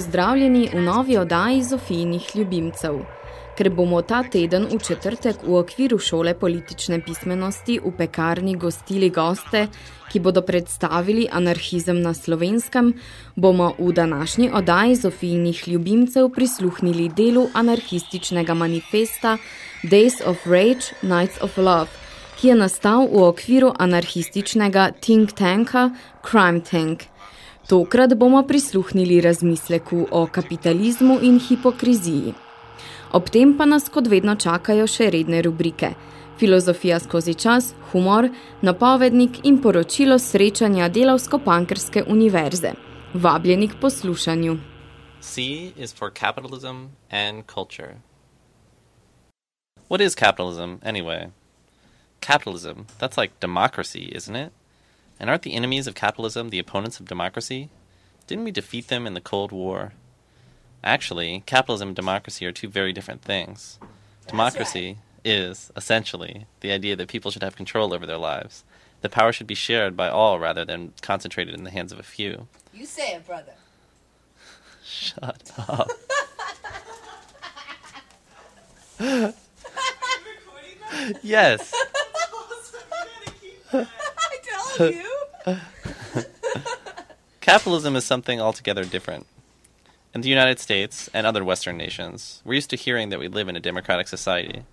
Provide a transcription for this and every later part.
Pozdravljeni v novi oddaji Zofijnih ljubimcev. Ker bomo ta teden v četrtek v okviru šole politične pismenosti v pekarni gostili goste, ki bodo predstavili anarhizem na slovenskem, bomo v današnji oddaji Zofijnih ljubimcev prisluhnili delu anarhističnega manifesta Days of Rage, Nights of Love, ki je nastal v okviru anarhističnega think tanka Crime Tank. Tokrat bomo prisluhnili razmisleku o kapitalizmu in hipokriziji. Ob tem pa nas kot vedno čakajo še redne rubrike. Filozofija skozi čas, humor, napovednik in poročilo srečanja Delavsko-Pankrske univerze. Vabljeni k poslušanju. C is for capitalism and culture. What is capitalism, anyway? Capitalism, that's like democracy, isn't it? And aren't the enemies of capitalism the opponents of democracy? Didn't we defeat them in the Cold War? Actually, capitalism and democracy are two very different things. democracy is, essentially, the idea that people should have control over their lives. The power should be shared by all rather than concentrated in the hands of a few. You say it, brother. Shut up. yes. I you. Capitalism is something altogether different. In the United States and other Western nations, we're used to hearing that we live in a democratic society.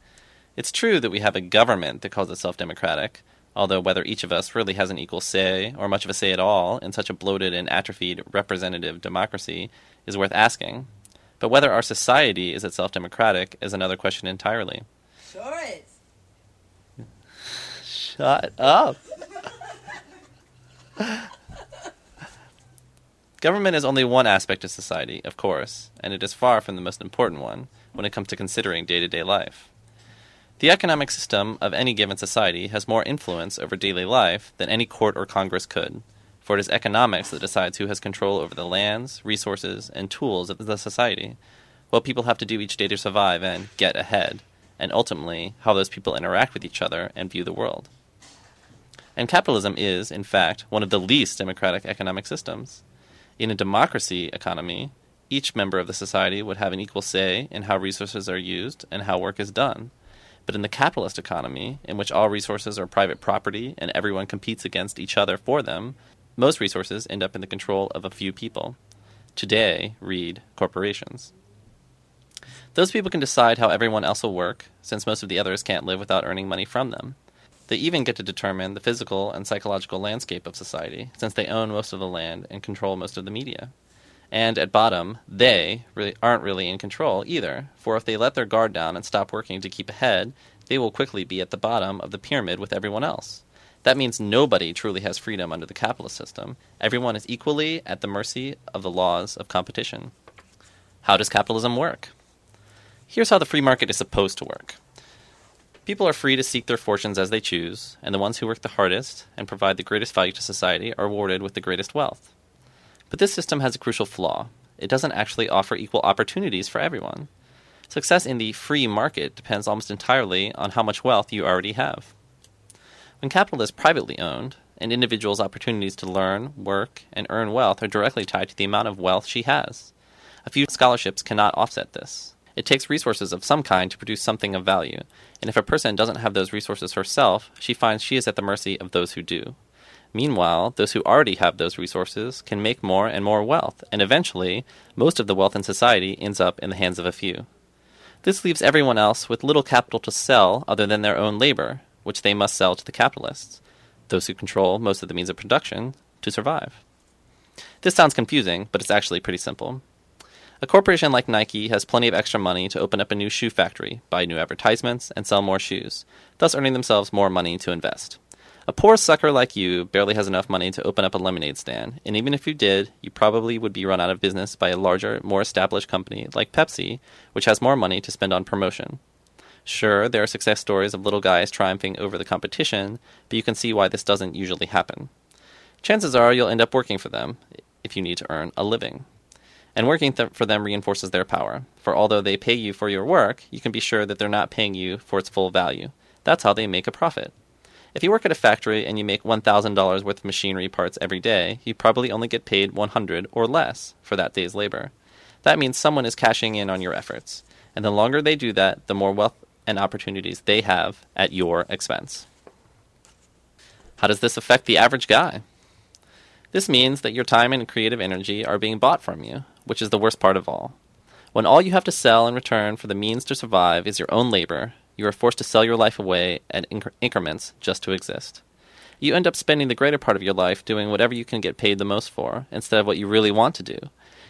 It's true that we have a government that calls itself democratic, although whether each of us really has an equal say, or much of a say at all, in such a bloated and atrophied representative democracy is worth asking. But whether our society is itself democratic is another question entirely. Sure is. Shut up. Government is only one aspect of society, of course, and it is far from the most important one when it comes to considering day to day life. The economic system of any given society has more influence over daily life than any court or Congress could, for it is economics that decides who has control over the lands, resources, and tools of the society, what people have to do each day to survive and get ahead, and ultimately how those people interact with each other and view the world. And capitalism is, in fact, one of the least democratic economic systems. In a democracy economy, each member of the society would have an equal say in how resources are used and how work is done. But in the capitalist economy, in which all resources are private property and everyone competes against each other for them, most resources end up in the control of a few people. Today, read corporations. Those people can decide how everyone else will work, since most of the others can't live without earning money from them. They even get to determine the physical and psychological landscape of society, since they own most of the land and control most of the media. And at bottom, they really aren't really in control either, for if they let their guard down and stop working to keep ahead, they will quickly be at the bottom of the pyramid with everyone else. That means nobody truly has freedom under the capitalist system. Everyone is equally at the mercy of the laws of competition. How does capitalism work? Here's how the free market is supposed to work. People are free to seek their fortunes as they choose, and the ones who work the hardest and provide the greatest value to society are rewarded with the greatest wealth. But this system has a crucial flaw. It doesn't actually offer equal opportunities for everyone. Success in the free market depends almost entirely on how much wealth you already have. When capital is privately owned, an individual's opportunities to learn, work, and earn wealth are directly tied to the amount of wealth she has. A few scholarships cannot offset this. It takes resources of some kind to produce something of value, and if a person doesn't have those resources herself, she finds she is at the mercy of those who do. Meanwhile, those who already have those resources can make more and more wealth, and eventually, most of the wealth in society ends up in the hands of a few. This leaves everyone else with little capital to sell other than their own labor, which they must sell to the capitalists, those who control most of the means of production, to survive. This sounds confusing, but it's actually pretty simple. A corporation like Nike has plenty of extra money to open up a new shoe factory, buy new advertisements, and sell more shoes, thus earning themselves more money to invest. A poor sucker like you barely has enough money to open up a lemonade stand, and even if you did, you probably would be run out of business by a larger, more established company like Pepsi, which has more money to spend on promotion. Sure, there are success stories of little guys triumphing over the competition, but you can see why this doesn't usually happen. Chances are you'll end up working for them if you need to earn a living. And working th- for them reinforces their power, for although they pay you for your work, you can be sure that they're not paying you for its full value. That's how they make a profit. If you work at a factory and you make $1,000 worth of machinery parts every day, you probably only get paid 100 or less for that day's labor. That means someone is cashing in on your efforts, and the longer they do that, the more wealth and opportunities they have at your expense. How does this affect the average guy? This means that your time and creative energy are being bought from you, which is the worst part of all. When all you have to sell in return for the means to survive is your own labor, you are forced to sell your life away at incre- increments just to exist. You end up spending the greater part of your life doing whatever you can get paid the most for, instead of what you really want to do.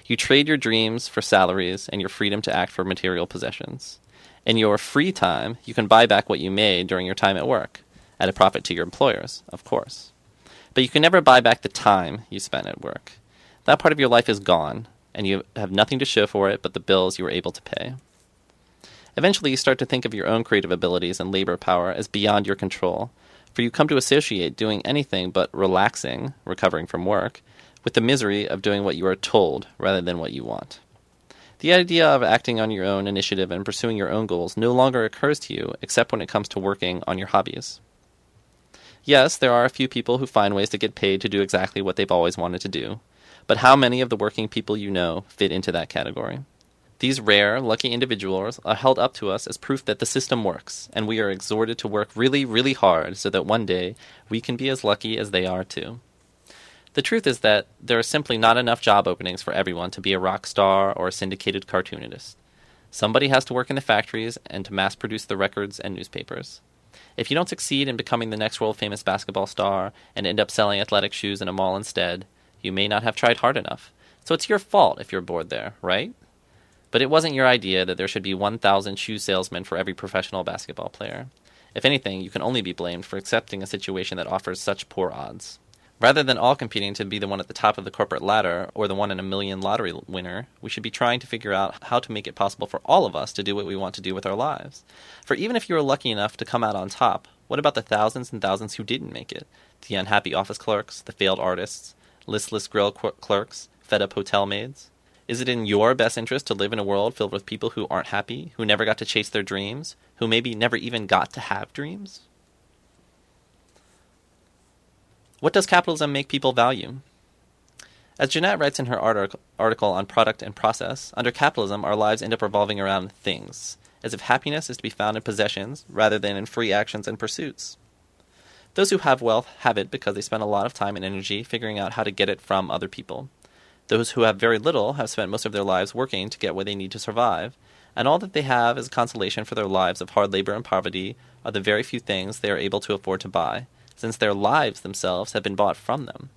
You trade your dreams for salaries and your freedom to act for material possessions. In your free time, you can buy back what you made during your time at work, at a profit to your employers, of course. But you can never buy back the time you spent at work. That part of your life is gone, and you have nothing to show for it but the bills you were able to pay. Eventually, you start to think of your own creative abilities and labor power as beyond your control, for you come to associate doing anything but relaxing, recovering from work, with the misery of doing what you are told rather than what you want. The idea of acting on your own initiative and pursuing your own goals no longer occurs to you except when it comes to working on your hobbies. Yes, there are a few people who find ways to get paid to do exactly what they've always wanted to do, but how many of the working people you know fit into that category? These rare, lucky individuals are held up to us as proof that the system works, and we are exhorted to work really, really hard so that one day we can be as lucky as they are too. The truth is that there are simply not enough job openings for everyone to be a rock star or a syndicated cartoonist. Somebody has to work in the factories and to mass produce the records and newspapers. If you don't succeed in becoming the next world famous basketball star and end up selling athletic shoes in a mall instead, you may not have tried hard enough. So it's your fault if you're bored there, right? But it wasn't your idea that there should be 1,000 shoe salesmen for every professional basketball player. If anything, you can only be blamed for accepting a situation that offers such poor odds. Rather than all competing to be the one at the top of the corporate ladder or the one in a million lottery winner, we should be trying to figure out how to make it possible for all of us to do what we want to do with our lives. For even if you were lucky enough to come out on top, what about the thousands and thousands who didn't make it? The unhappy office clerks, the failed artists, listless grill qu- clerks, fed up hotel maids? Is it in your best interest to live in a world filled with people who aren't happy, who never got to chase their dreams, who maybe never even got to have dreams? What does capitalism make people value? As Jeanette writes in her article on product and process, under capitalism, our lives end up revolving around things, as if happiness is to be found in possessions rather than in free actions and pursuits. Those who have wealth have it because they spend a lot of time and energy figuring out how to get it from other people. Those who have very little have spent most of their lives working to get what they need to survive, and all that they have as consolation for their lives of hard labor and poverty are the very few things they are able to afford to buy, since their lives themselves have been bought from them.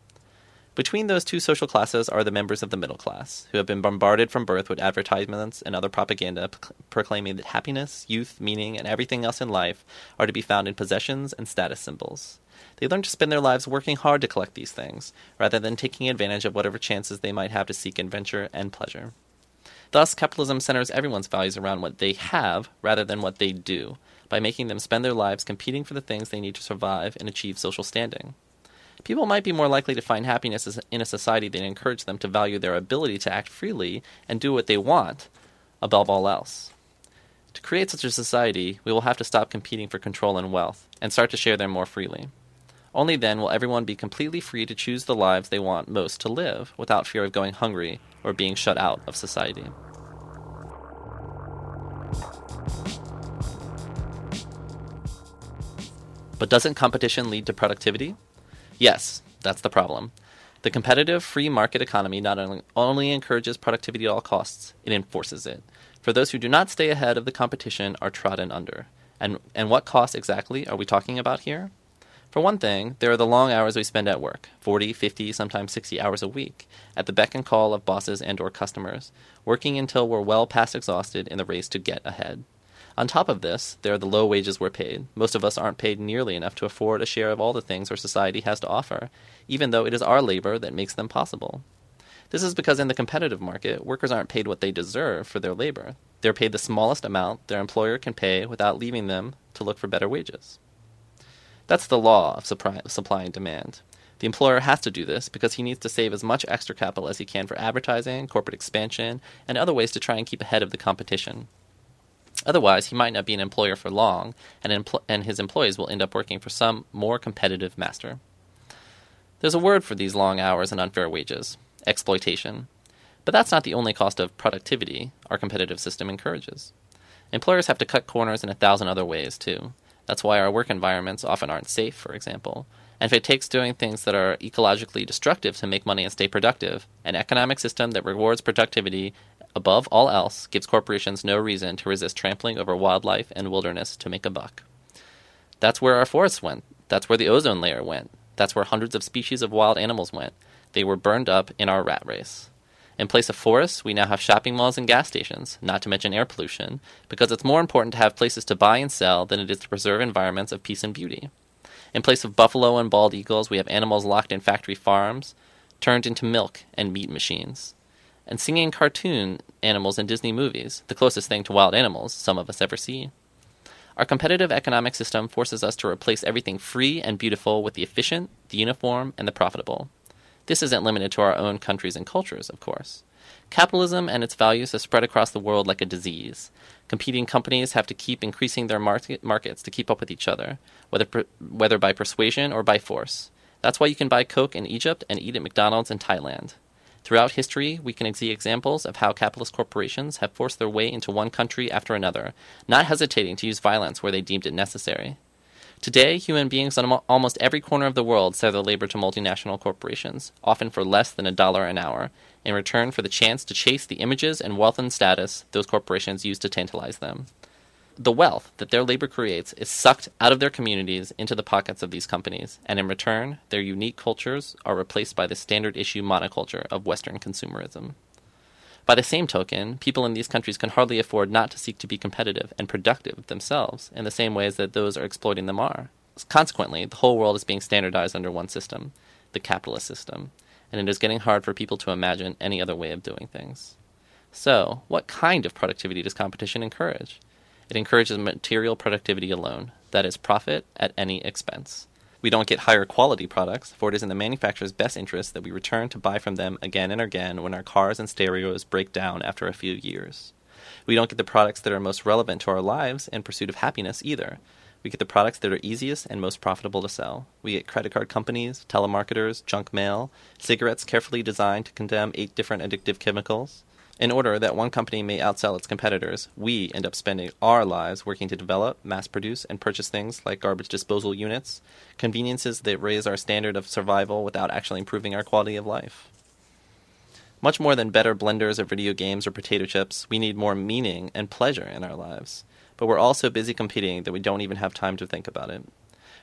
Between those two social classes are the members of the middle class, who have been bombarded from birth with advertisements and other propaganda proclaiming that happiness, youth, meaning, and everything else in life are to be found in possessions and status symbols. They learn to spend their lives working hard to collect these things, rather than taking advantage of whatever chances they might have to seek adventure and pleasure. Thus, capitalism centers everyone's values around what they have rather than what they do, by making them spend their lives competing for the things they need to survive and achieve social standing. People might be more likely to find happiness in a society that encourages them to value their ability to act freely and do what they want above all else. To create such a society, we will have to stop competing for control and wealth and start to share them more freely. Only then will everyone be completely free to choose the lives they want most to live without fear of going hungry or being shut out of society. But doesn't competition lead to productivity? Yes, that's the problem. The competitive free market economy not only encourages productivity at all costs, it enforces it. For those who do not stay ahead of the competition are trodden under. And, and what costs exactly are we talking about here? For one thing, there are the long hours we spend at work 40, 50, sometimes 60 hours a week at the beck and call of bosses and or customers, working until we're well past exhausted in the race to get ahead. On top of this, there are the low wages we're paid. Most of us aren't paid nearly enough to afford a share of all the things our society has to offer, even though it is our labor that makes them possible. This is because in the competitive market, workers aren't paid what they deserve for their labor. They're paid the smallest amount their employer can pay without leaving them to look for better wages. That's the law of supply, and demand. The employer has to do this because he needs to save as much extra capital as he can for advertising, corporate expansion, and other ways to try and keep ahead of the competition. Otherwise, he might not be an employer for long, and, empl- and his employees will end up working for some more competitive master. There's a word for these long hours and unfair wages exploitation. But that's not the only cost of productivity our competitive system encourages. Employers have to cut corners in a thousand other ways, too. That's why our work environments often aren't safe, for example. And if it takes doing things that are ecologically destructive to make money and stay productive, an economic system that rewards productivity above all else gives corporations no reason to resist trampling over wildlife and wilderness to make a buck. That's where our forests went. That's where the ozone layer went. That's where hundreds of species of wild animals went. They were burned up in our rat race. In place of forests, we now have shopping malls and gas stations, not to mention air pollution, because it's more important to have places to buy and sell than it is to preserve environments of peace and beauty. In place of buffalo and bald eagles, we have animals locked in factory farms, turned into milk and meat machines. And singing cartoon animals in Disney movies, the closest thing to wild animals some of us ever see. Our competitive economic system forces us to replace everything free and beautiful with the efficient, the uniform, and the profitable. This isn't limited to our own countries and cultures, of course. Capitalism and its values have spread across the world like a disease. Competing companies have to keep increasing their market markets to keep up with each other, whether, per, whether by persuasion or by force. That's why you can buy Coke in Egypt and eat at McDonald's in Thailand. Throughout history, we can see examples of how capitalist corporations have forced their way into one country after another, not hesitating to use violence where they deemed it necessary. Today, human beings on almost every corner of the world sell their labor to multinational corporations, often for less than a dollar an hour, in return for the chance to chase the images and wealth and status those corporations use to tantalize them. The wealth that their labor creates is sucked out of their communities into the pockets of these companies, and in return, their unique cultures are replaced by the standard issue monoculture of Western consumerism. By the same token, people in these countries can hardly afford not to seek to be competitive and productive themselves in the same ways that those are exploiting them are. Consequently, the whole world is being standardized under one system, the capitalist system, and it is getting hard for people to imagine any other way of doing things. So, what kind of productivity does competition encourage? It encourages material productivity alone, that is, profit at any expense. We don't get higher quality products, for it is in the manufacturer's best interest that we return to buy from them again and again when our cars and stereos break down after a few years. We don't get the products that are most relevant to our lives in pursuit of happiness either. We get the products that are easiest and most profitable to sell. We get credit card companies, telemarketers, junk mail, cigarettes carefully designed to condemn eight different addictive chemicals, in order that one company may outsell its competitors, we end up spending our lives working to develop, mass produce, and purchase things like garbage disposal units, conveniences that raise our standard of survival without actually improving our quality of life. Much more than better blenders of video games or potato chips, we need more meaning and pleasure in our lives. But we're all so busy competing that we don't even have time to think about it.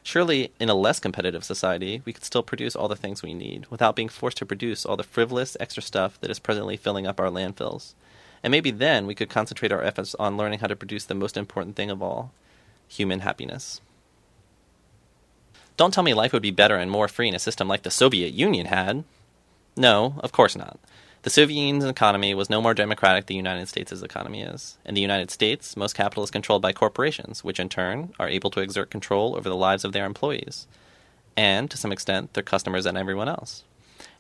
Surely, in a less competitive society, we could still produce all the things we need without being forced to produce all the frivolous extra stuff that is presently filling up our landfills. And maybe then we could concentrate our efforts on learning how to produce the most important thing of all human happiness. Don't tell me life would be better and more free in a system like the Soviet Union had. No, of course not. The Soviet Union's economy was no more democratic than the United States' economy is. In the United States, most capital is controlled by corporations, which in turn are able to exert control over the lives of their employees, and, to some extent, their customers and everyone else.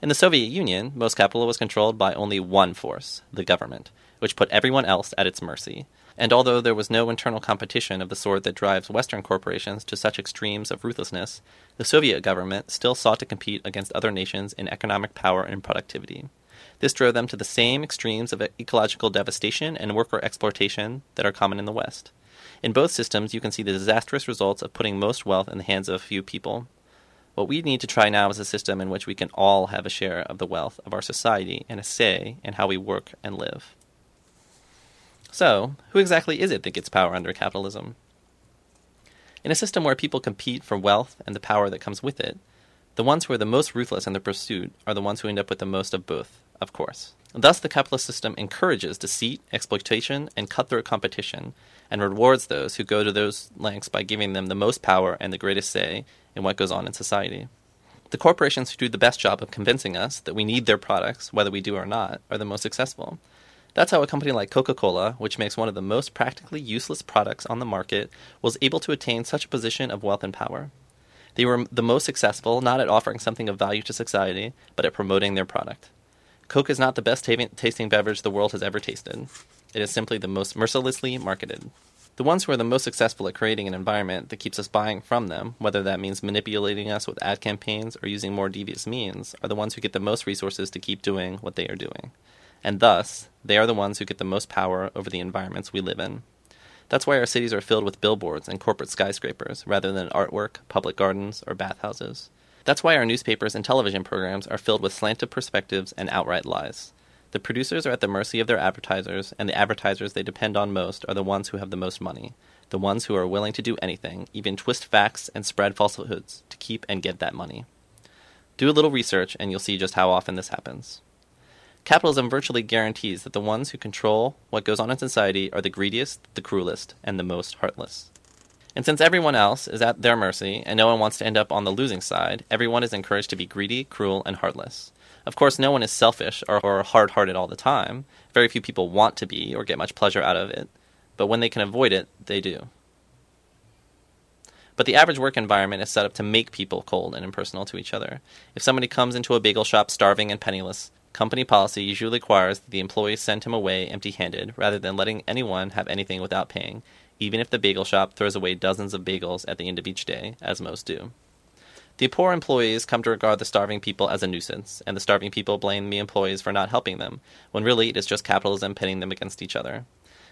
In the Soviet Union, most capital was controlled by only one force, the government, which put everyone else at its mercy. And although there was no internal competition of the sort that drives Western corporations to such extremes of ruthlessness, the Soviet government still sought to compete against other nations in economic power and productivity. This drove them to the same extremes of ecological devastation and worker exploitation that are common in the West. In both systems, you can see the disastrous results of putting most wealth in the hands of a few people. What we need to try now is a system in which we can all have a share of the wealth of our society and a say in how we work and live. So, who exactly is it that gets power under capitalism? In a system where people compete for wealth and the power that comes with it, the ones who are the most ruthless in their pursuit are the ones who end up with the most of both of course. Thus, the capitalist system encourages deceit, exploitation, and cutthroat competition, and rewards those who go to those lengths by giving them the most power and the greatest say in what goes on in society. The corporations who do the best job of convincing us that we need their products, whether we do or not, are the most successful. That's how a company like Coca Cola, which makes one of the most practically useless products on the market, was able to attain such a position of wealth and power. They were the most successful not at offering something of value to society, but at promoting their product. Coke is not the best ta- tasting beverage the world has ever tasted. It is simply the most mercilessly marketed. The ones who are the most successful at creating an environment that keeps us buying from them, whether that means manipulating us with ad campaigns or using more devious means, are the ones who get the most resources to keep doing what they are doing. And thus, they are the ones who get the most power over the environments we live in. That's why our cities are filled with billboards and corporate skyscrapers rather than artwork, public gardens, or bathhouses. That's why our newspapers and television programs are filled with slanted perspectives and outright lies. The producers are at the mercy of their advertisers, and the advertisers they depend on most are the ones who have the most money, the ones who are willing to do anything, even twist facts and spread falsehoods, to keep and get that money. Do a little research, and you'll see just how often this happens. Capitalism virtually guarantees that the ones who control what goes on in society are the greediest, the cruelest, and the most heartless. And since everyone else is at their mercy and no one wants to end up on the losing side, everyone is encouraged to be greedy, cruel, and heartless. Of course, no one is selfish or, or hard hearted all the time. Very few people want to be or get much pleasure out of it. But when they can avoid it, they do. But the average work environment is set up to make people cold and impersonal to each other. If somebody comes into a bagel shop starving and penniless, company policy usually requires that the employees send him away empty handed rather than letting anyone have anything without paying, even if the bagel shop throws away dozens of bagels at the end of each day, as most do. The poor employees come to regard the starving people as a nuisance, and the starving people blame the employees for not helping them, when really it is just capitalism pitting them against each other.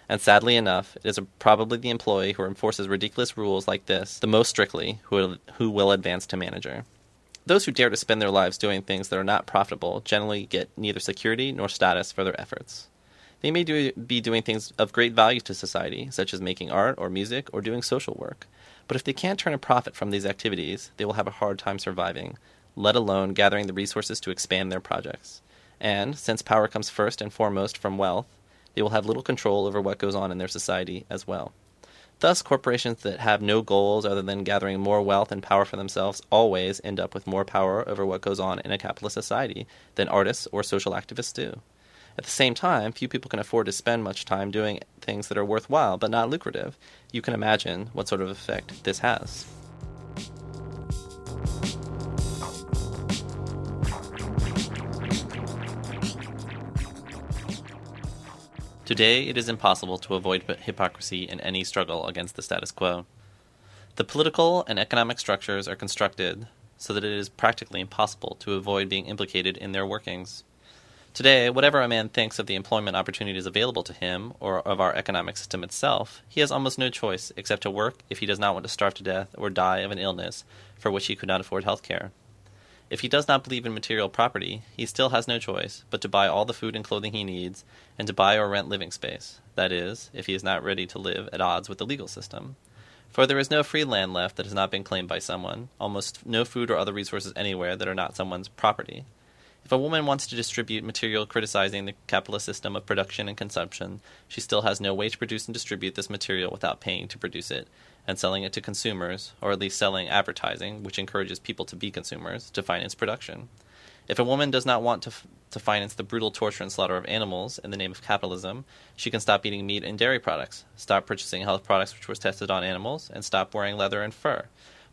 And sadly enough, it is probably the employee who enforces ridiculous rules like this the most strictly who will, who will advance to manager. Those who dare to spend their lives doing things that are not profitable generally get neither security nor status for their efforts. They may do, be doing things of great value to society, such as making art or music or doing social work. But if they can't turn a profit from these activities, they will have a hard time surviving, let alone gathering the resources to expand their projects. And, since power comes first and foremost from wealth, they will have little control over what goes on in their society as well. Thus, corporations that have no goals other than gathering more wealth and power for themselves always end up with more power over what goes on in a capitalist society than artists or social activists do. At the same time, few people can afford to spend much time doing things that are worthwhile but not lucrative. You can imagine what sort of effect this has. Today, it is impossible to avoid hypocrisy in any struggle against the status quo. The political and economic structures are constructed so that it is practically impossible to avoid being implicated in their workings. Today, whatever a man thinks of the employment opportunities available to him or of our economic system itself, he has almost no choice except to work if he does not want to starve to death or die of an illness for which he could not afford health care. If he does not believe in material property, he still has no choice but to buy all the food and clothing he needs and to buy or rent living space. That is, if he is not ready to live at odds with the legal system. For there is no free land left that has not been claimed by someone, almost no food or other resources anywhere that are not someone's property. If a woman wants to distribute material criticizing the capitalist system of production and consumption, she still has no way to produce and distribute this material without paying to produce it, and selling it to consumers, or at least selling advertising, which encourages people to be consumers, to finance production. If a woman does not want to, f- to finance the brutal torture and slaughter of animals in the name of capitalism, she can stop eating meat and dairy products, stop purchasing health products which were tested on animals, and stop wearing leather and fur.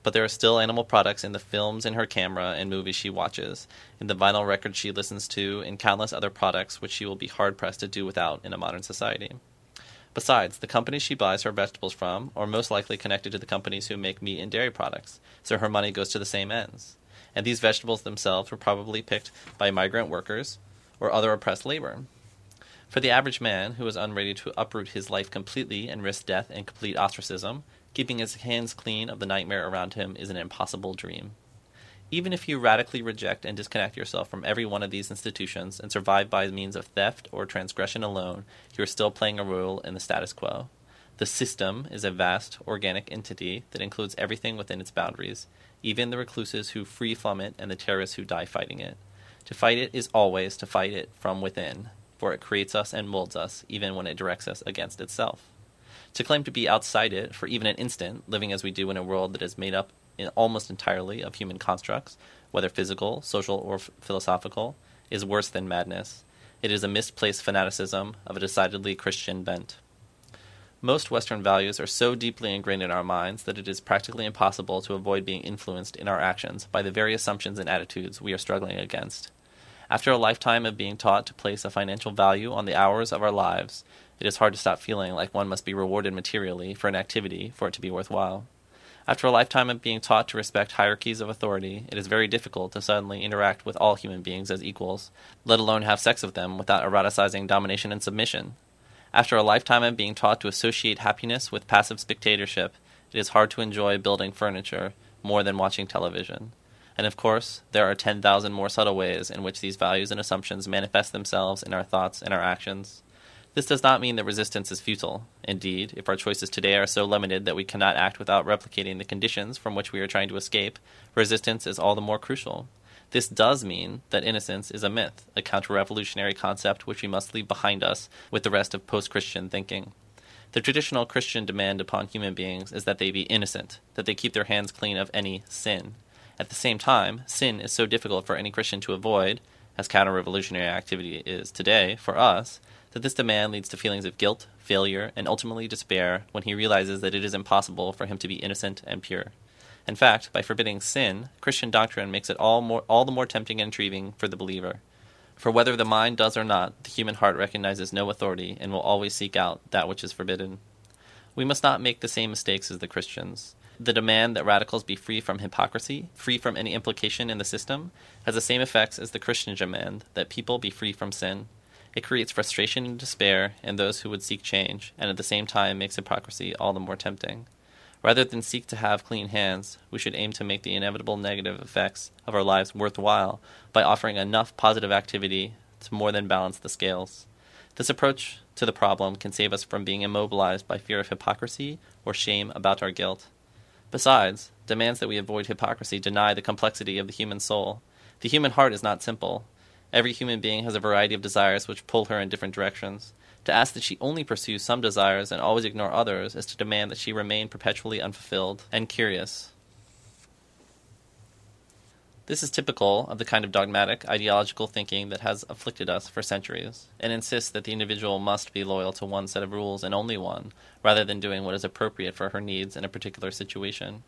But there are still animal products in the films in her camera and movies she watches, in the vinyl records she listens to, in countless other products which she will be hard pressed to do without in a modern society. Besides, the companies she buys her vegetables from are most likely connected to the companies who make meat and dairy products, so her money goes to the same ends. And these vegetables themselves were probably picked by migrant workers or other oppressed labor. For the average man who is unready to uproot his life completely and risk death and complete ostracism, keeping his hands clean of the nightmare around him is an impossible dream. Even if you radically reject and disconnect yourself from every one of these institutions and survive by means of theft or transgression alone, you are still playing a role in the status quo. The system is a vast, organic entity that includes everything within its boundaries, even the recluses who flee from it and the terrorists who die fighting it. To fight it is always to fight it from within, for it creates us and molds us, even when it directs us against itself. To claim to be outside it for even an instant, living as we do in a world that is made up almost entirely of human constructs, whether physical, social, or f- philosophical, is worse than madness. It is a misplaced fanaticism of a decidedly Christian bent. Most Western values are so deeply ingrained in our minds that it is practically impossible to avoid being influenced in our actions by the very assumptions and attitudes we are struggling against. After a lifetime of being taught to place a financial value on the hours of our lives, it is hard to stop feeling like one must be rewarded materially for an activity for it to be worthwhile. After a lifetime of being taught to respect hierarchies of authority, it is very difficult to suddenly interact with all human beings as equals, let alone have sex with them without eroticizing domination and submission. After a lifetime of being taught to associate happiness with passive spectatorship, it is hard to enjoy building furniture more than watching television. And of course, there are 10,000 more subtle ways in which these values and assumptions manifest themselves in our thoughts and our actions. This does not mean that resistance is futile. Indeed, if our choices today are so limited that we cannot act without replicating the conditions from which we are trying to escape, resistance is all the more crucial. This does mean that innocence is a myth, a counter revolutionary concept which we must leave behind us with the rest of post Christian thinking. The traditional Christian demand upon human beings is that they be innocent, that they keep their hands clean of any sin. At the same time, sin is so difficult for any Christian to avoid, as counter revolutionary activity is today for us, that this demand leads to feelings of guilt, failure, and ultimately despair when he realizes that it is impossible for him to be innocent and pure. In fact, by forbidding sin, Christian doctrine makes it all, more, all the more tempting and intriguing for the believer. For whether the mind does or not, the human heart recognizes no authority and will always seek out that which is forbidden. We must not make the same mistakes as the Christians. The demand that radicals be free from hypocrisy, free from any implication in the system, has the same effects as the Christian demand that people be free from sin. It creates frustration and despair in those who would seek change, and at the same time makes hypocrisy all the more tempting. Rather than seek to have clean hands, we should aim to make the inevitable negative effects of our lives worthwhile by offering enough positive activity to more than balance the scales. This approach to the problem can save us from being immobilized by fear of hypocrisy or shame about our guilt. Besides, demands that we avoid hypocrisy deny the complexity of the human soul. The human heart is not simple. Every human being has a variety of desires which pull her in different directions. To ask that she only pursue some desires and always ignore others is to demand that she remain perpetually unfulfilled and curious. This is typical of the kind of dogmatic, ideological thinking that has afflicted us for centuries, and insists that the individual must be loyal to one set of rules and only one, rather than doing what is appropriate for her needs in a particular situation.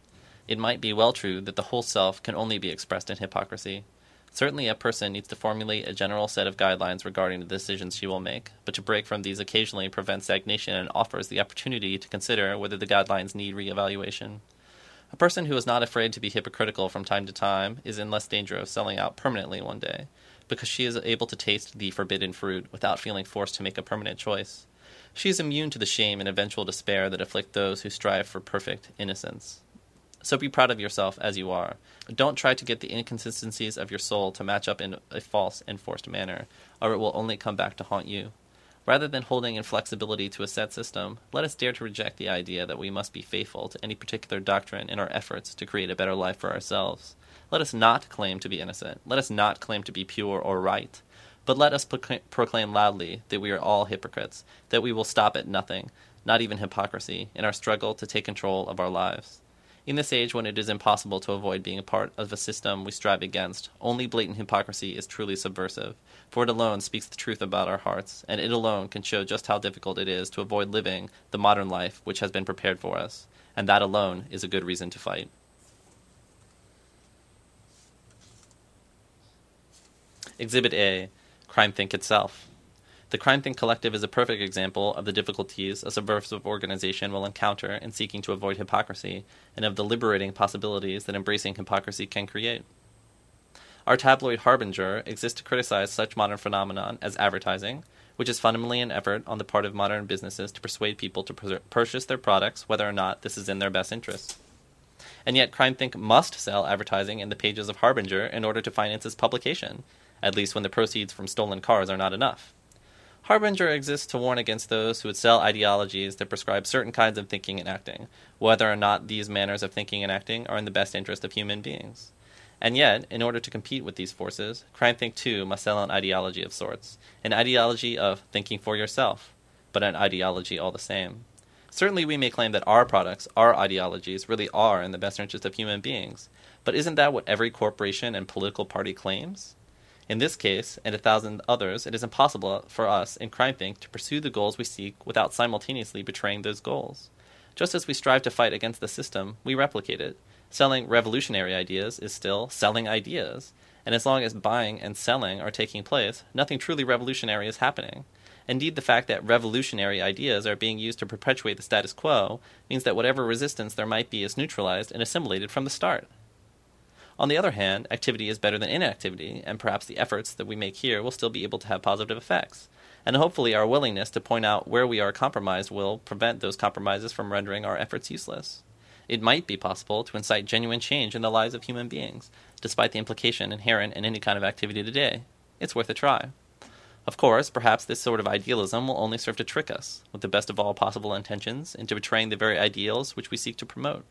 It might be well true that the whole self can only be expressed in hypocrisy, Certainly, a person needs to formulate a general set of guidelines regarding the decisions she will make, but to break from these occasionally prevents stagnation and offers the opportunity to consider whether the guidelines need reevaluation. A person who is not afraid to be hypocritical from time to time is in less danger of selling out permanently one day, because she is able to taste the forbidden fruit without feeling forced to make a permanent choice. She is immune to the shame and eventual despair that afflict those who strive for perfect innocence. So be proud of yourself as you are. Don't try to get the inconsistencies of your soul to match up in a false and forced manner, or it will only come back to haunt you. Rather than holding inflexibility to a set system, let us dare to reject the idea that we must be faithful to any particular doctrine in our efforts to create a better life for ourselves. Let us not claim to be innocent. Let us not claim to be pure or right. But let us proclaim loudly that we are all hypocrites, that we will stop at nothing, not even hypocrisy, in our struggle to take control of our lives. In this age when it is impossible to avoid being a part of a system we strive against, only blatant hypocrisy is truly subversive, for it alone speaks the truth about our hearts, and it alone can show just how difficult it is to avoid living the modern life which has been prepared for us, and that alone is a good reason to fight. Exhibit A CrimethInc itself. The CrimethInc Collective is a perfect example of the difficulties a subversive organization will encounter in seeking to avoid hypocrisy, and of the liberating possibilities that embracing hypocrisy can create. Our tabloid Harbinger exists to criticize such modern phenomenon as advertising, which is fundamentally an effort on the part of modern businesses to persuade people to purchase their products whether or not this is in their best interest. And yet, CrimethInc must sell advertising in the pages of Harbinger in order to finance its publication, at least when the proceeds from stolen cars are not enough. Harbinger exists to warn against those who would sell ideologies that prescribe certain kinds of thinking and acting, whether or not these manners of thinking and acting are in the best interest of human beings. And yet, in order to compete with these forces, CrimethInc too must sell an ideology of sorts, an ideology of thinking for yourself, but an ideology all the same. Certainly, we may claim that our products, our ideologies, really are in the best interest of human beings, but isn't that what every corporation and political party claims? In this case, and a thousand others, it is impossible for us in CrimethInc to pursue the goals we seek without simultaneously betraying those goals. Just as we strive to fight against the system, we replicate it. Selling revolutionary ideas is still selling ideas, and as long as buying and selling are taking place, nothing truly revolutionary is happening. Indeed, the fact that revolutionary ideas are being used to perpetuate the status quo means that whatever resistance there might be is neutralized and assimilated from the start. On the other hand, activity is better than inactivity, and perhaps the efforts that we make here will still be able to have positive effects. And hopefully, our willingness to point out where we are compromised will prevent those compromises from rendering our efforts useless. It might be possible to incite genuine change in the lives of human beings, despite the implication inherent in any kind of activity today. It's worth a try. Of course, perhaps this sort of idealism will only serve to trick us, with the best of all possible intentions, into betraying the very ideals which we seek to promote.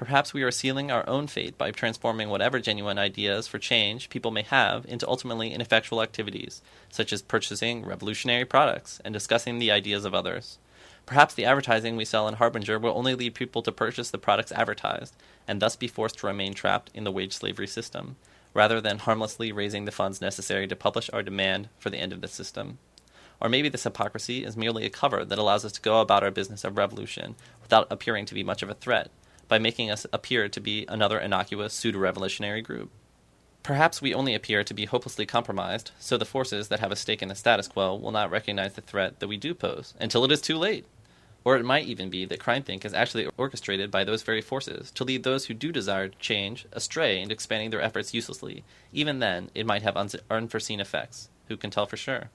Perhaps we are sealing our own fate by transforming whatever genuine ideas for change people may have into ultimately ineffectual activities, such as purchasing revolutionary products and discussing the ideas of others. Perhaps the advertising we sell in Harbinger will only lead people to purchase the products advertised, and thus be forced to remain trapped in the wage slavery system, rather than harmlessly raising the funds necessary to publish our demand for the end of the system. Or maybe this hypocrisy is merely a cover that allows us to go about our business of revolution without appearing to be much of a threat, by making us appear to be another innocuous pseudo revolutionary group. Perhaps we only appear to be hopelessly compromised, so the forces that have a stake in the status quo will not recognize the threat that we do pose until it is too late. Or it might even be that CrimethInc is actually orchestrated by those very forces to lead those who do desire change astray and expanding their efforts uselessly. Even then, it might have un- unforeseen effects. Who can tell for sure?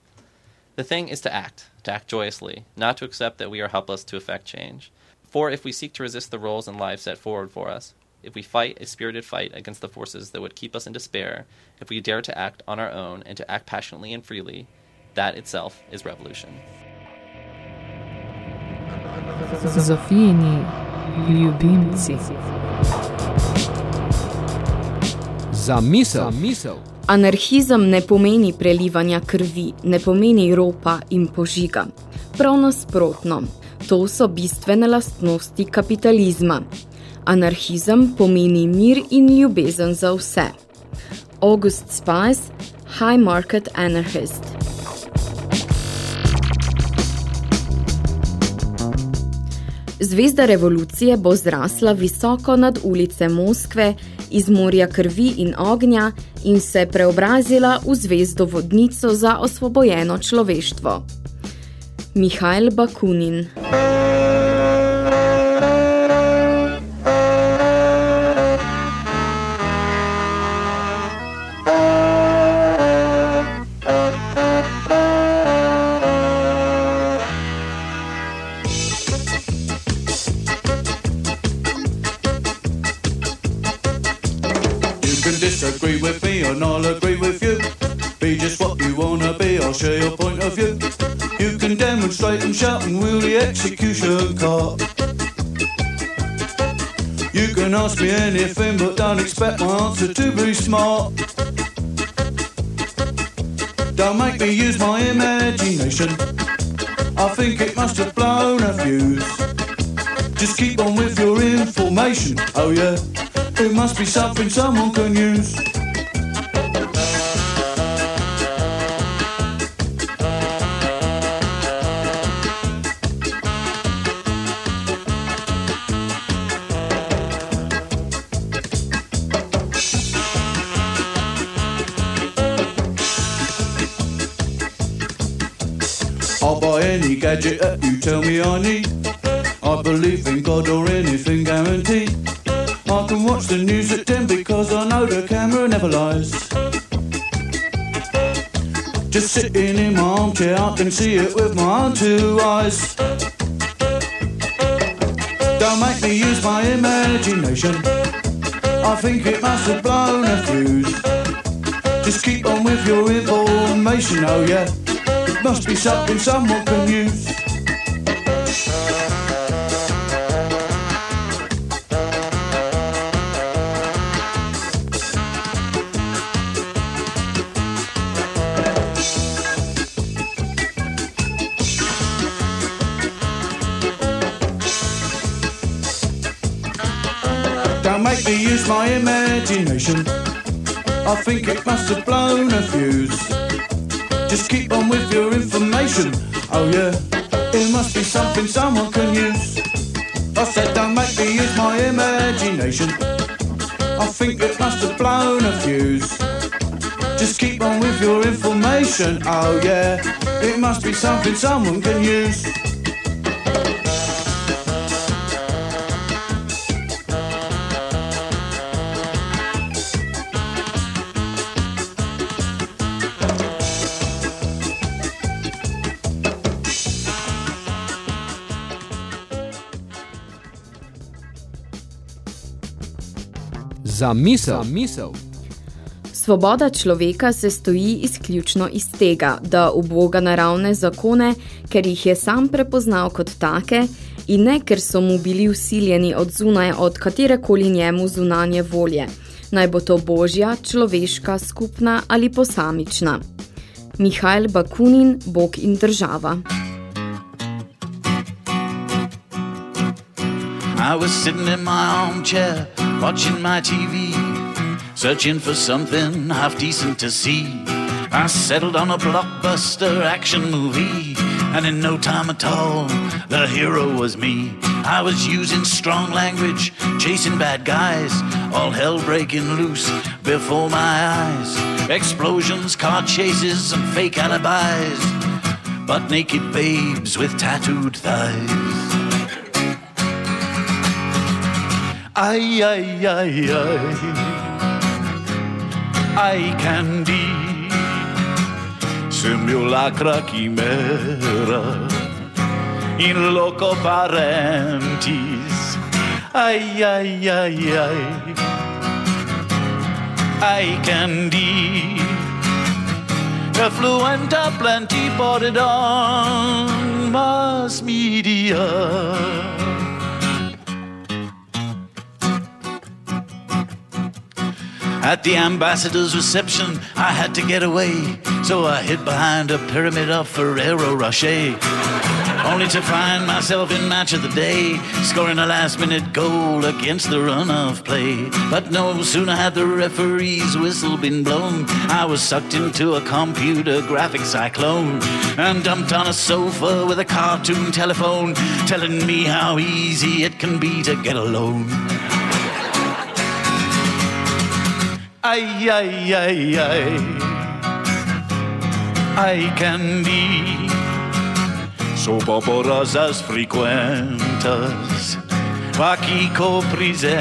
The thing is to act, to act joyously, not to accept that we are helpless to effect change. For if we seek to resist the roles and lives set forward for us, if we fight a spirited fight against the forces that would keep us in despair, if we dare to act on our own and to act passionately and freely, that itself is revolution. Zofijini ljubimci. Za misel. Za misel. Anarhizem ne pomeni prelivanja krvi, ne pomeni ropa in požiga. Prav nasprotno, to so bistvene lastnosti kapitalizma. Anarhizem pomeni mir in ljubezen za vse. August Spies, High Market Anarchist. Zvezda revolucije bo zrasla visoko nad ulice Moskve, iz morja krvi in ognja in se preobrazila v zvezdo vodnico za osvobojeno človeštvo. Mihail Bakunin You can disagree with me and I'll agree with you. Just what you wanna be, I'll share your point of view. You can demonstrate and shout and wheel the execution cart. You can ask me anything, but don't expect my answer to be smart. Don't make me use my imagination. I think it must have blown a fuse. Just keep on with your information. Oh yeah, it must be something someone can use. Gadget that eh, you tell me I need. I believe in God or anything guaranteed. I can watch the news at 10 because I know the camera never lies. Just sitting in my armchair, I can see it with my two eyes. Don't make me use my imagination. I think it must have blown a fuse. Just keep on with your information, oh yeah. Must be something someone can use. Don't make me use my imagination. I think it must have blown a fuse. Just keep on with Oh yeah, it must be something someone can use. I said don't make me my imagination. I think it must have blown a fuse. Just keep on with your information. Oh yeah, it must be something someone can use. Za misel. Za misel. Svoboda človeka se stoji izključno iz tega, da uboga naravne zakone, ker jih je sam prepoznal kot take in ne, ker so mu bili usiljeni od zunaj od katerekoli njemu zunanje volje, naj bo to božja, človeška, skupna ali posamična. Mihajl Bakunin, Bog in država. I was sitting in my armchair, watching my TV, searching for something half decent to see. I settled on a blockbuster action movie, and in no time at all, the hero was me. I was using strong language, chasing bad guys, all hell breaking loose before my eyes. Explosions, car chases, and fake alibis, but naked babes with tattooed thighs. Ay, ay, ay, ay. Ay, candy. Simulacra chimera. In loco parentis. Ay, ay, ay, ay. Ay, candy. Affluenta plenty boarded on mass media. At the ambassador's reception, I had to get away, so I hid behind a pyramid of Ferrero Rocher. Only to find myself in match of the day, scoring a last minute goal against the run of play. But no sooner had the referee's whistle been blown, I was sucked into a computer graphic cyclone and dumped on a sofa with a cartoon telephone telling me how easy it can be to get a Ay, ay, ay, ay. Ay, candy. Soap operas frequentas. Aquí copresentas.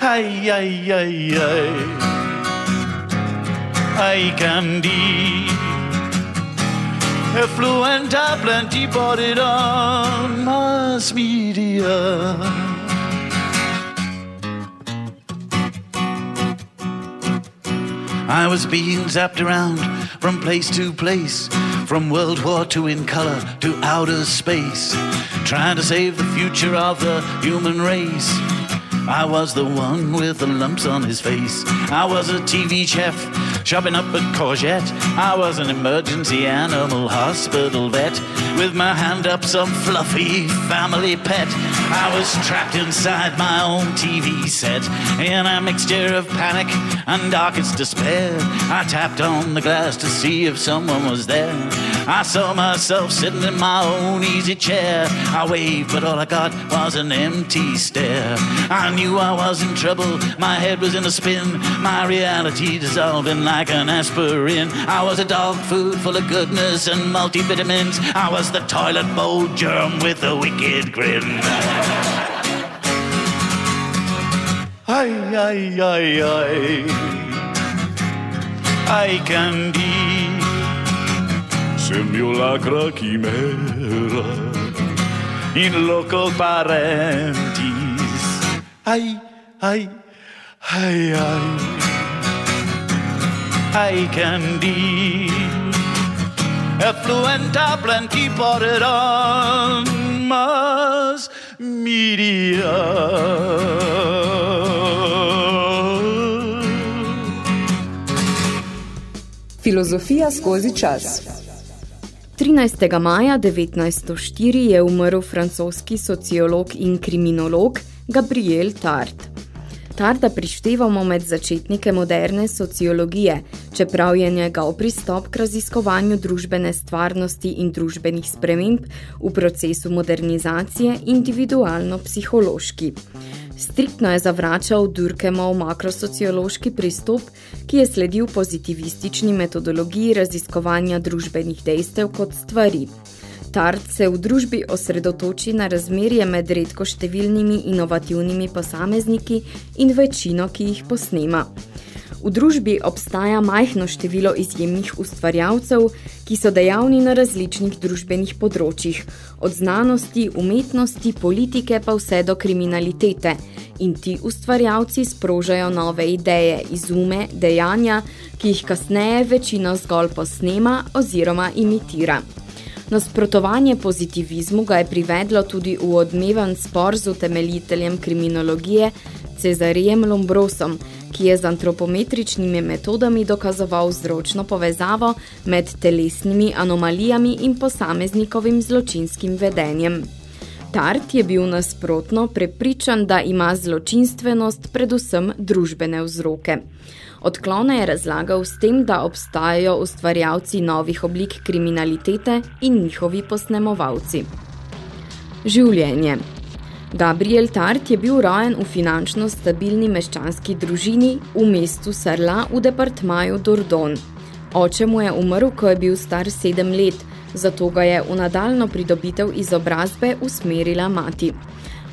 Ay, ay, ay, ay. Ay, candy. Effluenta plenty boarded on mass media. I was being zapped around from place to place, from World War II in color to outer space, trying to save the future of the human race. I was the one with the lumps on his face. I was a TV chef shopping up a courgette. I was an emergency animal hospital vet with my hand up some fluffy family pet. I was trapped inside my own TV set in a mixture of panic and darkest despair. I tapped on the glass to see if someone was there. I saw myself sitting in my own easy chair. I waved, but all I got was an empty stare. I knew I was in trouble. My head was in a spin. My reality dissolving like an aspirin. I was a dog food full of goodness and multivitamins. I was the toilet bowl germ with a wicked grin. Ay, ay, ay, ay. can candy. Simulacra chimera. In loco parentis. Ay, ay, ay, ay. Ay, candy. Effluenta plenty ported on mass media. Filozofija skozi čas. 13. maja 1904 je umrl francoski sociolog in kriminolog Gabriel Tart. Tarda prištevamo med začetnike moderne sociologije, čeprav je njegov pristop k raziskovanju družbene stvarnosti in družbenih sprememb v procesu modernizacije individualno-psihološki. Striktno je zavračal Durkemov makrosociološki pristop, ki je sledil pozitivistični metodologiji raziskovanja družbenih dejstev kot stvari. Tart se v družbi osredotoči na razmerje med redko številnimi inovativnimi posamezniki in večino, ki jih posnema. V družbi obstaja majhno število izjemnih ustvarjalcev, ki so dejavni na različnih družbenih področjih, od znanosti, umetnosti, politike pa vse do kriminalitete. In ti ustvarjalci sprožajo nove ideje, izume, dejanja, ki jih kasneje večino zgolj posnema oziroma imitira. Nasprotovanje pozitivizmu ga je privedlo tudi v odmevan spor z utemeljiteljem kriminologije Cezarijem Lombrosom, ki je z antropometričnimi metodami dokazoval vzročno povezavo med telesnimi anomalijami in posameznikovim zločinskim vedenjem. Tart je bil nasprotno prepričan, da ima zločinstvenost predvsem družbene vzroke. Odklone je razlagal s tem, da obstajajo ustvarjalci novih oblik kriminalitete in njihovi posnemovalci. Življenje Gabriel Tart je bil rojen v finančno stabilni meščanski družini v mestu Sarla v departmaju Dordon. Oče mu je umrl, ko je bil star sedem let, zato ga je v nadaljno pridobitev izobrazbe usmerila mati.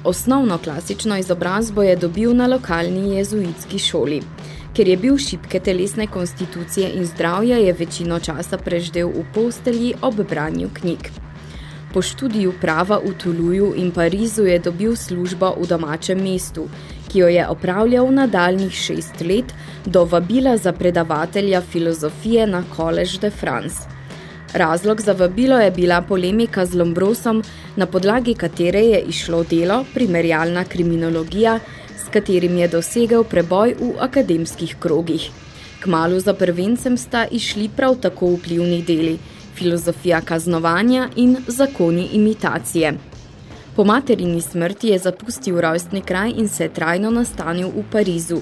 Osnovno klasično izobrazbo je dobil na lokalni jezuitski šoli. Ker je bil šibke telesne konstitucije in zdravja, je večino časa preždel v postelji ob branju knjig. Po študiju prava v Tuluju in Parizu je dobil službo v domačem mestu, ki jo je opravljal nadaljnih šest let do vabila za predavatelja filozofije na Collège de France. Razlog za vabilo je bila polemika z Lombrosom, na podlagi katere je išlo delo primerjalna kriminologija, s katerim je dosegel preboj v akademskih krogih. Kmalu za prvencem sta išli prav tako vplivni deli – filozofija kaznovanja in zakoni imitacije. Po materini smrti je zapustil rojstni kraj in se trajno nastanil v Parizu.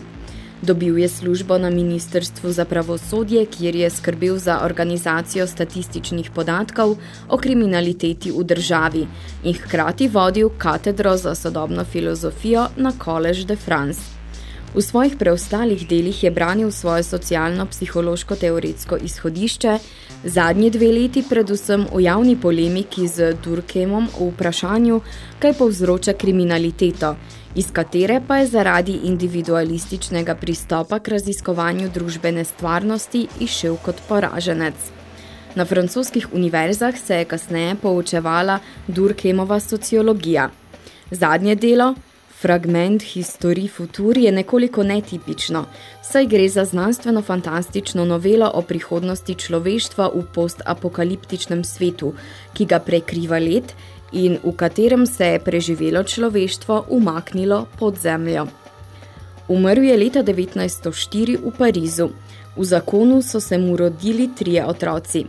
Dobil je službo na Ministrstvu za pravosodje, kjer je skrbel za organizacijo statističnih podatkov o kriminaliteti v državi in hkrati vodil katedro za sodobno filozofijo na Collège de France. V svojih preostalih delih je branil svoje socialno-psihološko-teoretsko izhodišče, Zadnji dve leti predvsem v javni polemiki z Durkemom v vprašanju, kaj povzroča kriminaliteto, iz katere pa je zaradi individualističnega pristopa k raziskovanju družbene stvarnosti išel kot poraženec. Na francoskih univerzah se je kasneje poučevala Durkemova sociologija. Zadnje delo, Fragment History Futur je nekoliko netipično, saj gre za znanstveno-fantastično novelo o prihodnosti človeštva v postapokaliptičnem svetu, ki ga prekriva let in v katerem se je preživelo človeštvo umaknilo pod zemljo. Umrl je leta 1904 v Parizu. V zakonu so se mu rodili trije otroci.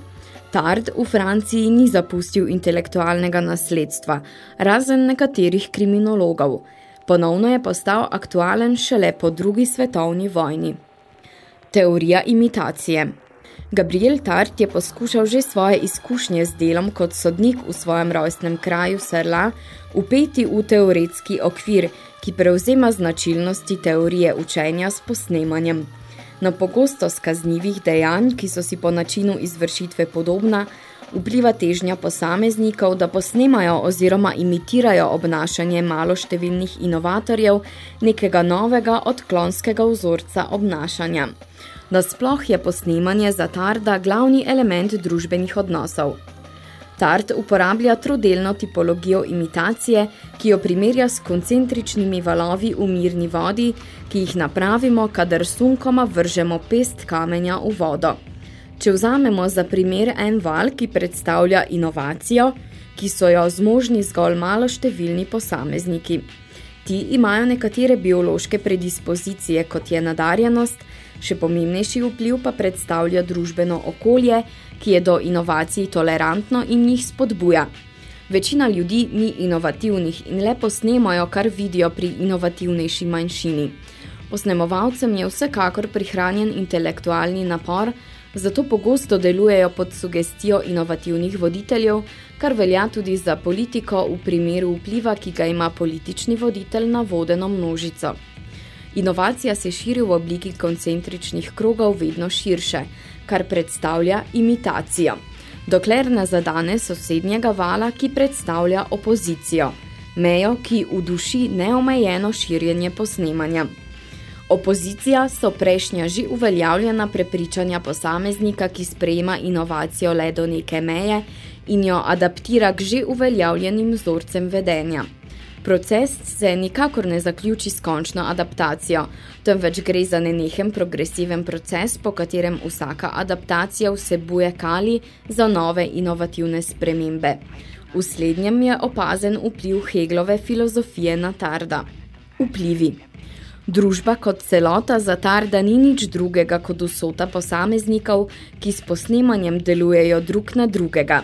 Tard v Franciji ni zapustil intelektualnega nasledstva, razen nekaterih kriminologov – Ponovno je postal aktualen šele po drugi svetovni vojni. Teorija imitacije Gabriel Tart je poskušal že svoje izkušnje z delom kot sodnik v svojem rojstnem kraju Serla upeti v teoretski okvir, ki prevzema značilnosti teorije učenja s posnemanjem. Na pogosto skaznivih dejanj, ki so si po načinu izvršitve podobna, vpliva težnja posameznikov, da posnemajo oziroma imitirajo obnašanje maloštevilnih inovatorjev nekega novega odklonskega vzorca obnašanja. Nasploh je posnemanje za Tarda glavni element družbenih odnosov. Tart uporablja trodelno tipologijo imitacije, ki jo primerja s koncentričnimi valovi v mirni vodi, ki jih napravimo, kadar sunkoma vržemo pest kamenja v vodo. Če vzamemo za primer en val, ki predstavlja inovacijo, ki so jo zmožni zgolj malo številni posamezniki. Ti imajo nekatere biološke predispozicije, kot je nadarjenost, še pomembnejši vpliv pa predstavlja družbeno okolje, ki je do inovacij tolerantno in jih spodbuja. Večina ljudi ni inovativnih in le posnemajo, kar vidijo pri inovativnejši manjšini. Posnemovalcem je vsekakor prihranjen intelektualni napor, zato pogosto delujejo pod sugestijo inovativnih voditeljev, kar velja tudi za politiko v primeru vpliva, ki ga ima politični voditelj na vodeno množico. Inovacija se širi v obliki koncentričnih krogov vedno širše, kar predstavlja imitacijo, dokler ne zadane sosednjega vala, ki predstavlja opozicijo, mejo, ki v duši neomejeno širjenje posnemanja. Opozicija so prejšnja že uveljavljena prepričanja posameznika, ki sprejema inovacijo le do neke meje in jo adaptira k že uveljavljenim vzorcem vedenja. Proces se nikakor ne zaključi s končno adaptacijo, temveč gre za nenehen progresiven proces, po katerem vsaka adaptacija vsebuje kali za nove inovativne spremembe. V slednjem je opazen vpliv Heglove filozofije na Tarda. Vplivi Družba kot celota za Tarda ni nič drugega kot vsota posameznikov, ki s posnemanjem delujejo drug na drugega.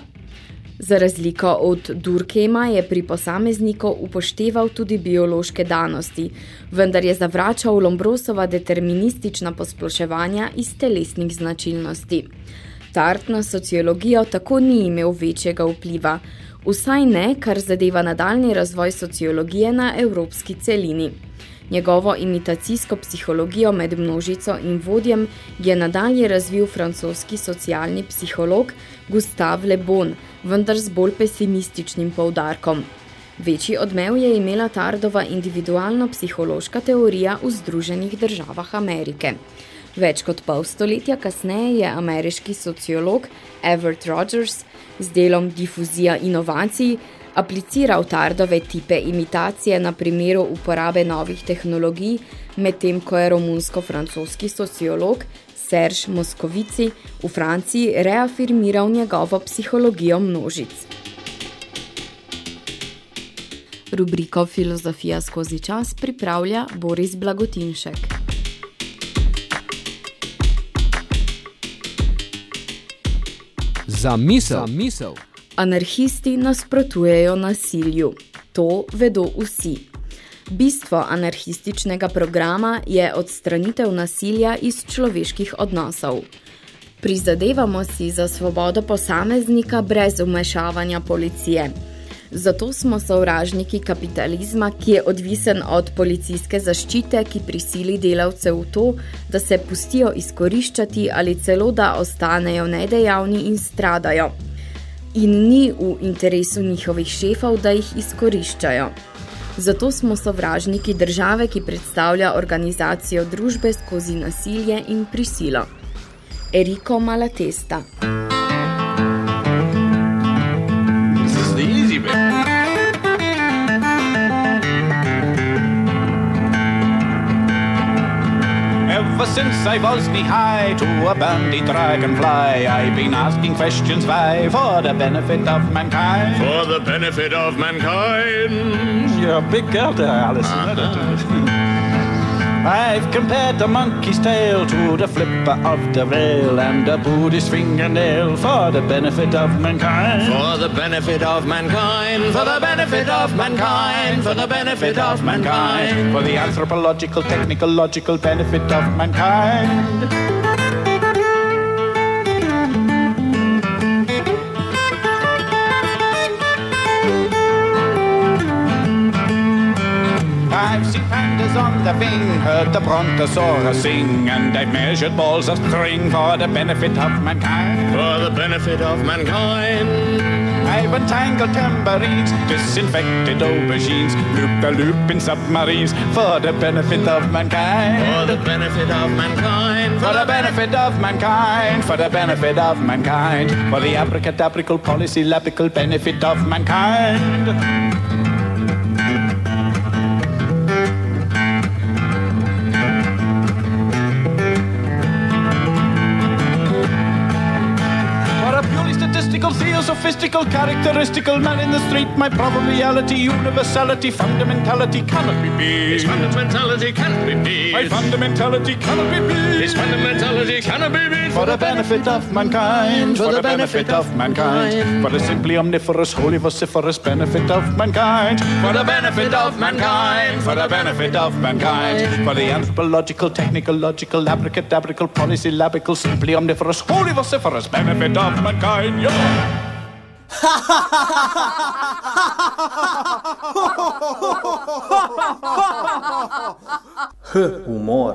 Za razliko od Durkema je pri posamezniku upošteval tudi biološke danosti, vendar je zavračal Lombrosova deterministična posploševanja iz telesnih značilnosti. Tart na sociologijo tako ni imel večjega vpliva, vsaj ne, kar zadeva nadaljni razvoj sociologije na evropski celini. Njegovo imitacijsko psihologijo med množico in vodjem je nadalje razvil francoski socialni psiholog Gustave Le Bon, vendar z bolj pesimističnim poudarkom. Večji odmev je imela Tardova individualno-psihološka teorija v Združenih državah Amerike. Več kot pol stoletja kasneje je ameriški sociolog Everett Rogers z delom Difuzija inovacij apliciral Tardove tipe imitacije na primeru uporabe novih tehnologij, medtem ko je romunsko-francoski sociolog Serge Moskovici v Franciji reafirmiral njegovo psihologijo množic. Rubriko Filozofija skozi čas pripravlja Boris Blagotinšek. Za misel. Za misel. Anarhisti nasprotujejo nasilju. To vedo vsi. Bistvo anarhističnega programa je odstranitev nasilja iz človeških odnosov. Prizadevamo si za svobodo posameznika brez umešavanja policije. Zato smo sovražniki kapitalizma, ki je odvisen od policijske zaščite, ki prisili delavce v to, da se pustijo izkoriščati ali celo da ostanejo nedejavni in stradajo. In ni v interesu njihovih šefov, da jih izkoriščajo. Zato smo sovražniki države, ki predstavlja organizacijo družbe skozi nasilje in prisilo. Eriko Malatesta. This is the easy bit. Since I was knee high to a bandy dragonfly, I've been asking questions why for the benefit of mankind. For the benefit of mankind. You're a big girl there, Alison. Uh-huh. I've compared the monkey's tail to the flipper of the veil and the Buddhist fingernail for the benefit of mankind. For the benefit of mankind. For the benefit of mankind. For the benefit of mankind. For the anthropological, technical, logical benefit of mankind. The wing, heard the brontosaurus sing, and I've measured balls of string for the benefit of mankind. For the benefit of mankind. I've untangled tambourines, disinfected aubergines, loop a loop in submarines for the benefit of mankind. For the benefit of mankind. For the benefit of mankind, for the benefit of mankind, for the abracadabrical polysyllabical benefit of mankind. For a purely statistical theosophistical sophistical, characteristical man in the street. My probability, universality, fundamentality cannot be beat. His fundamentality cannot be beat. My fundamentality cannot be beat. His fundamentality cannot be beat. For the benefit of mankind, for the benefit of mankind, for the simply omnivorous, holy vociferous benefit of mankind, for the benefit of mankind, for the benefit of mankind, for the anthropological, technical, logical, abracadabrical, polysyllabical, simply omnivorous, holy vociferous benefit of mankind. Yeah. H. Humor.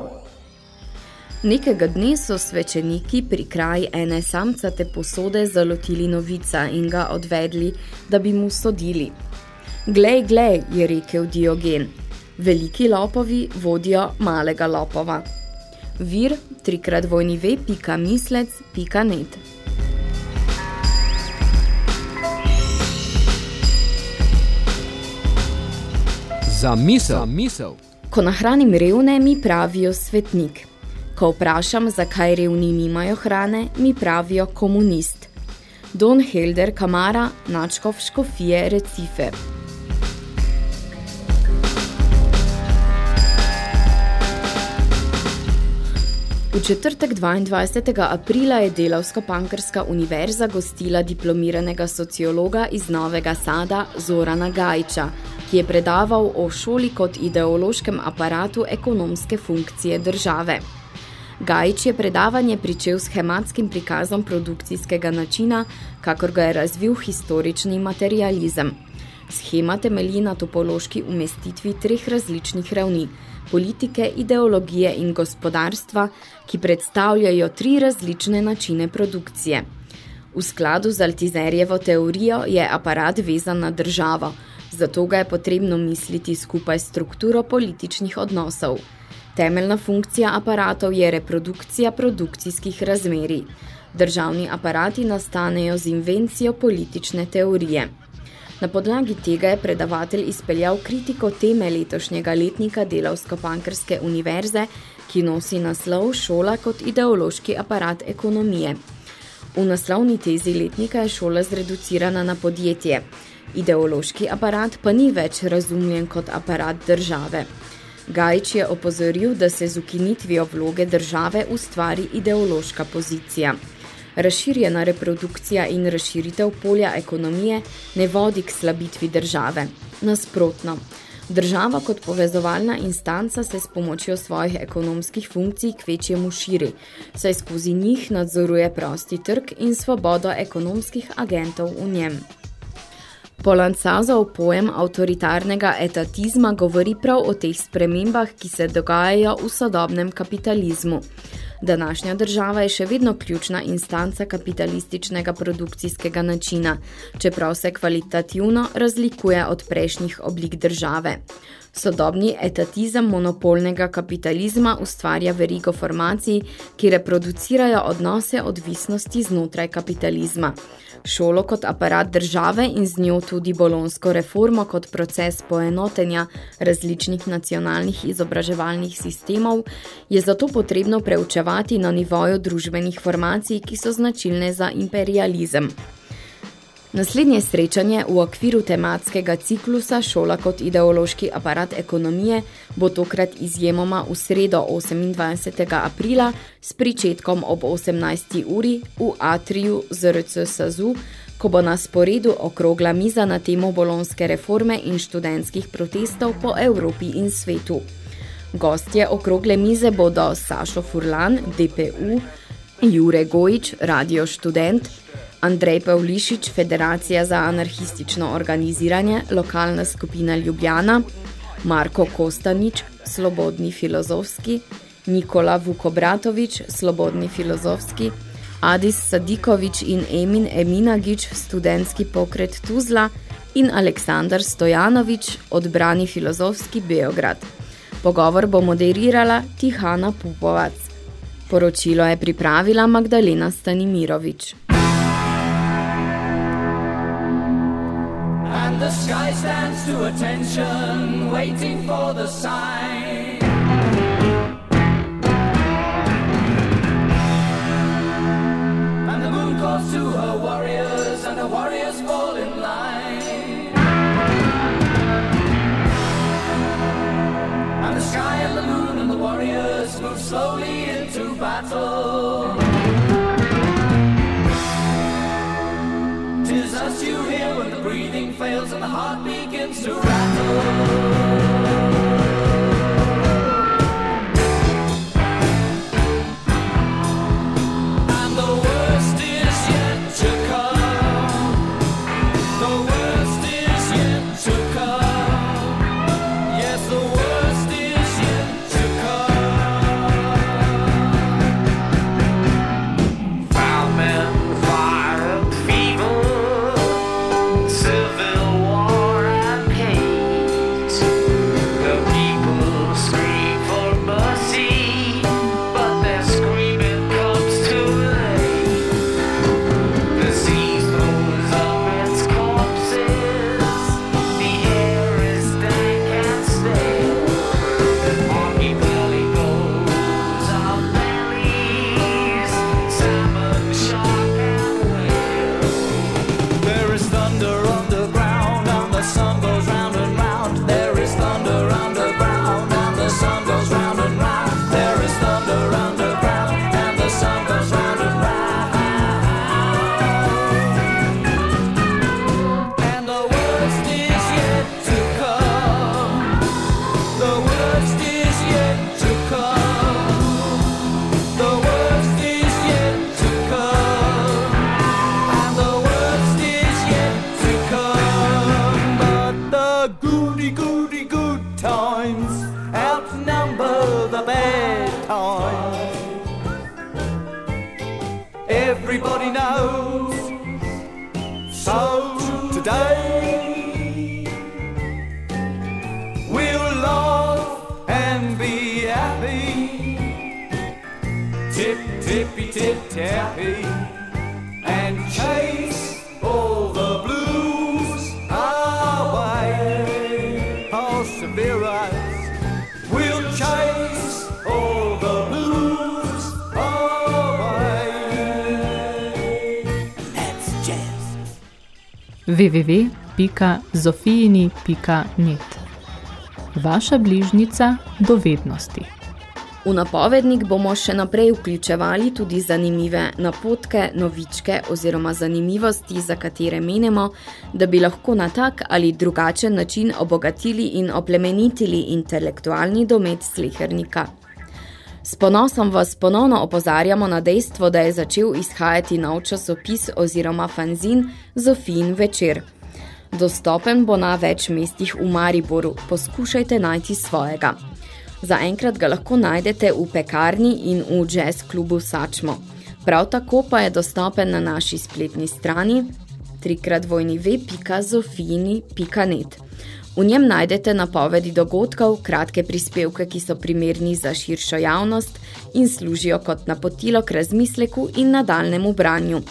Nekega dne so svečeniki pri kraji ene samcate posode zalotili novica in ga odvedli, da bi mu sodili. Glej, glej, je rekel Diogen, veliki lopovi vodijo malega lopova. Vir trikrat vojni ve, pika mislec, pika net. Za misel. Za misel. Ko nahranim revne, mi pravijo svetnik. Ko vprašam, zakaj revni nimajo hrane, mi pravijo komunist. Don Helder Kamara, načkov škofije Recife. V četrtek 22. aprila je Delavsko-Pankrska univerza gostila diplomiranega sociologa iz Novega Sada Zorana Gajča, ki je predaval o šoli kot ideološkem aparatu ekonomske funkcije države. Gajič je predavanje pričel s hematskim prikazom produkcijskega načina, kakor ga je razvil historični materializem. Schema temelji na topološki umestitvi treh različnih ravni – politike, ideologije in gospodarstva, ki predstavljajo tri različne načine produkcije. V skladu z Altizerjevo teorijo je aparat vezan na državo, zato ga je potrebno misliti skupaj s strukturo političnih odnosov. Temeljna funkcija aparatov je reprodukcija produkcijskih razmerij. Državni aparati nastanejo z invencijo politične teorije. Na podlagi tega je predavatelj izpeljal kritiko teme letošnjega letnika Delavsko-Pankrske univerze, ki nosi naslov Šola kot ideološki aparat ekonomije. V naslovni tezi letnika je šola zreducirana na podjetje. Ideološki aparat pa ni več razumljen kot aparat države. Gajč je opozoril, da se z ukinitvijo vloge države ustvari ideološka pozicija. Razširjena reprodukcija in razširitev polja ekonomije ne vodi k slabitvi države. Nasprotno, država kot povezovalna instanca se s pomočjo svojih ekonomskih funkcij k večjemu širi, saj skozi njih nadzoruje prosti trg in svobodo ekonomskih agentov v njem. Polancazov pojem avtoritarnega etatizma govori prav o teh spremembah, ki se dogajajo v sodobnem kapitalizmu. Današnja država je še vedno ključna instanca kapitalističnega produkcijskega načina, čeprav se kvalitativno razlikuje od prejšnjih oblik države. Sodobni etatizem monopolnega kapitalizma ustvarja verigo formacij, ki reproducirajo odnose odvisnosti znotraj kapitalizma šolo kot aparat države in z njo tudi bolonsko reformo kot proces poenotenja različnih nacionalnih izobraževalnih sistemov, je zato potrebno preučevati na nivoju družbenih formacij, ki so značilne za imperializem. Naslednje srečanje v okviru tematskega ciklusa Šola kot ideološki aparat ekonomije bo tokrat izjemoma v sredo 28. aprila s pričetkom ob 18. uri v Atriju ZRC Sazu, ko bo na sporedu okrogla miza na temo bolonske reforme in študentskih protestov po Evropi in svetu. Gostje okrogle mize bodo Sašo Furlan, DPU, Jure Gojič, radio študent, Andrej Pavlišič, Federacija za anarhistično organiziranje, lokalna skupina Ljubljana, Marko Kostanič, Slobodni filozofski, Nikola Vukobratovič, Slobodni filozofski, Adis Sadikovič in Emin Eminagič, Studentski pokret Tuzla in Aleksandar Stojanovič, Odbrani filozofski Beograd. Pogovor bo moderirala Tihana Pupovac. Poročilo je pripravila Magdalena Stanimirovič. and the sky stands to attention, waiting for the sign. And the moon calls to her warriors, and the warriors fall in line. And the sky and the moon and the warriors move slowly www.zofijini.net Vaša bližnica dovednosti. V napovednik bomo še naprej vključevali tudi zanimive napotke, novičke oziroma zanimivosti, za katere menimo, da bi lahko na tak ali drugačen način obogatili in oplemenitili intelektualni domet slehernika. S ponosom vas ponovno opozarjamo na dejstvo, da je začel izhajati nov časopis oziroma fanzin Zofin večer. Dostopen bo na več mestih v Mariboru, poskušajte najti svojega. Zaenkrat ga lahko najdete v pekarni in v jazz klubu Sačmo. Prav tako pa je dostopen na naši spletni strani www.zofini.net. V njem najdete napovedi dogodkov, kratke prispevke, ki so primerni za širšo javnost in služijo kot napotilo k razmisleku in nadaljnemu branju.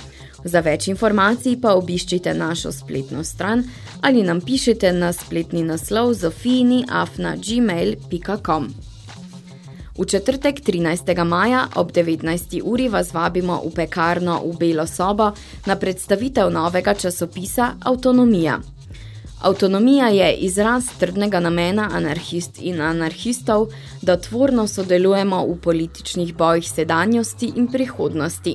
Za več informacij pa obiščite našo spletno stran ali nam pišite na spletni naslov zofini.gmail.com. V četrtek 13. maja ob 19. uri vas vabimo v pekarno v Belo sobo na predstavitev novega časopisa Autonomija. Avtonomija je izraz trdnega namena anarhist in anarhistov, da tvorno sodelujemo v političnih bojih sedanjosti in prihodnosti.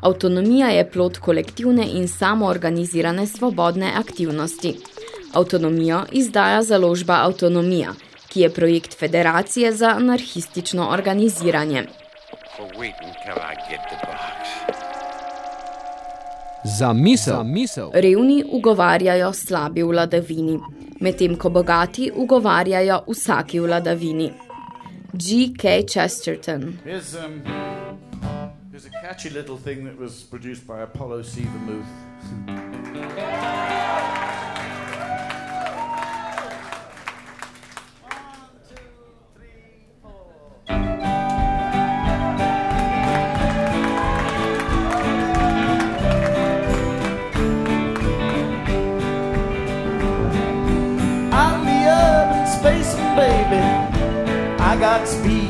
Avtonomija je plod kolektivne in samoorganizirane svobodne aktivnosti. Avtonomijo izdaja založba Avtonomija, ki je projekt Federacije za anarhistično organiziranje. Za misel. Za misel. Revni ugovarjajo slabi vladavini, medtem ko bogati ugovarjajo vsaki vladavini. G.K. Chesterton Here's, here's a catchy little thing that was produced by Apollo spaceman, baby. I got speed.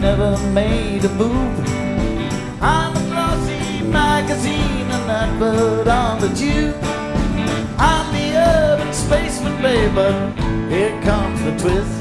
never made a move. I'm a glossy magazine and that bird on the tube. I'm the urban spaceman, babe, but here comes the twist.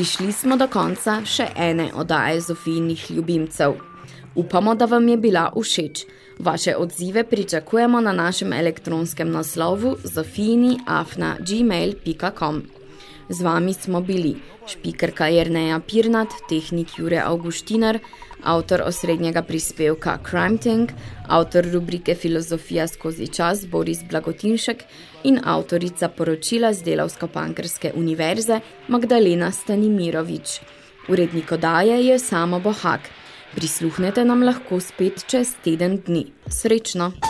Prišli smo do konca še ene odaje Zofijinih ljubimcev. Upamo, da vam je bila všeč. Vaše odzive pričakujemo na našem elektronskem naslovu zofijiniafna.gmail.com. Z vami smo bili špikerka Jerneja Pirnat, tehnik Jure Augustinar, avtor osrednjega prispevka Crime Tank, avtor rubrike Filozofija skozi čas Boris Blagotinšek in avtorica poročila z Delavsko pankerske univerze Magdalena Stanimirovič. Urednik odaje je Samo Bohak. Prisluhnete nam lahko spet čez teden dni. Srečno!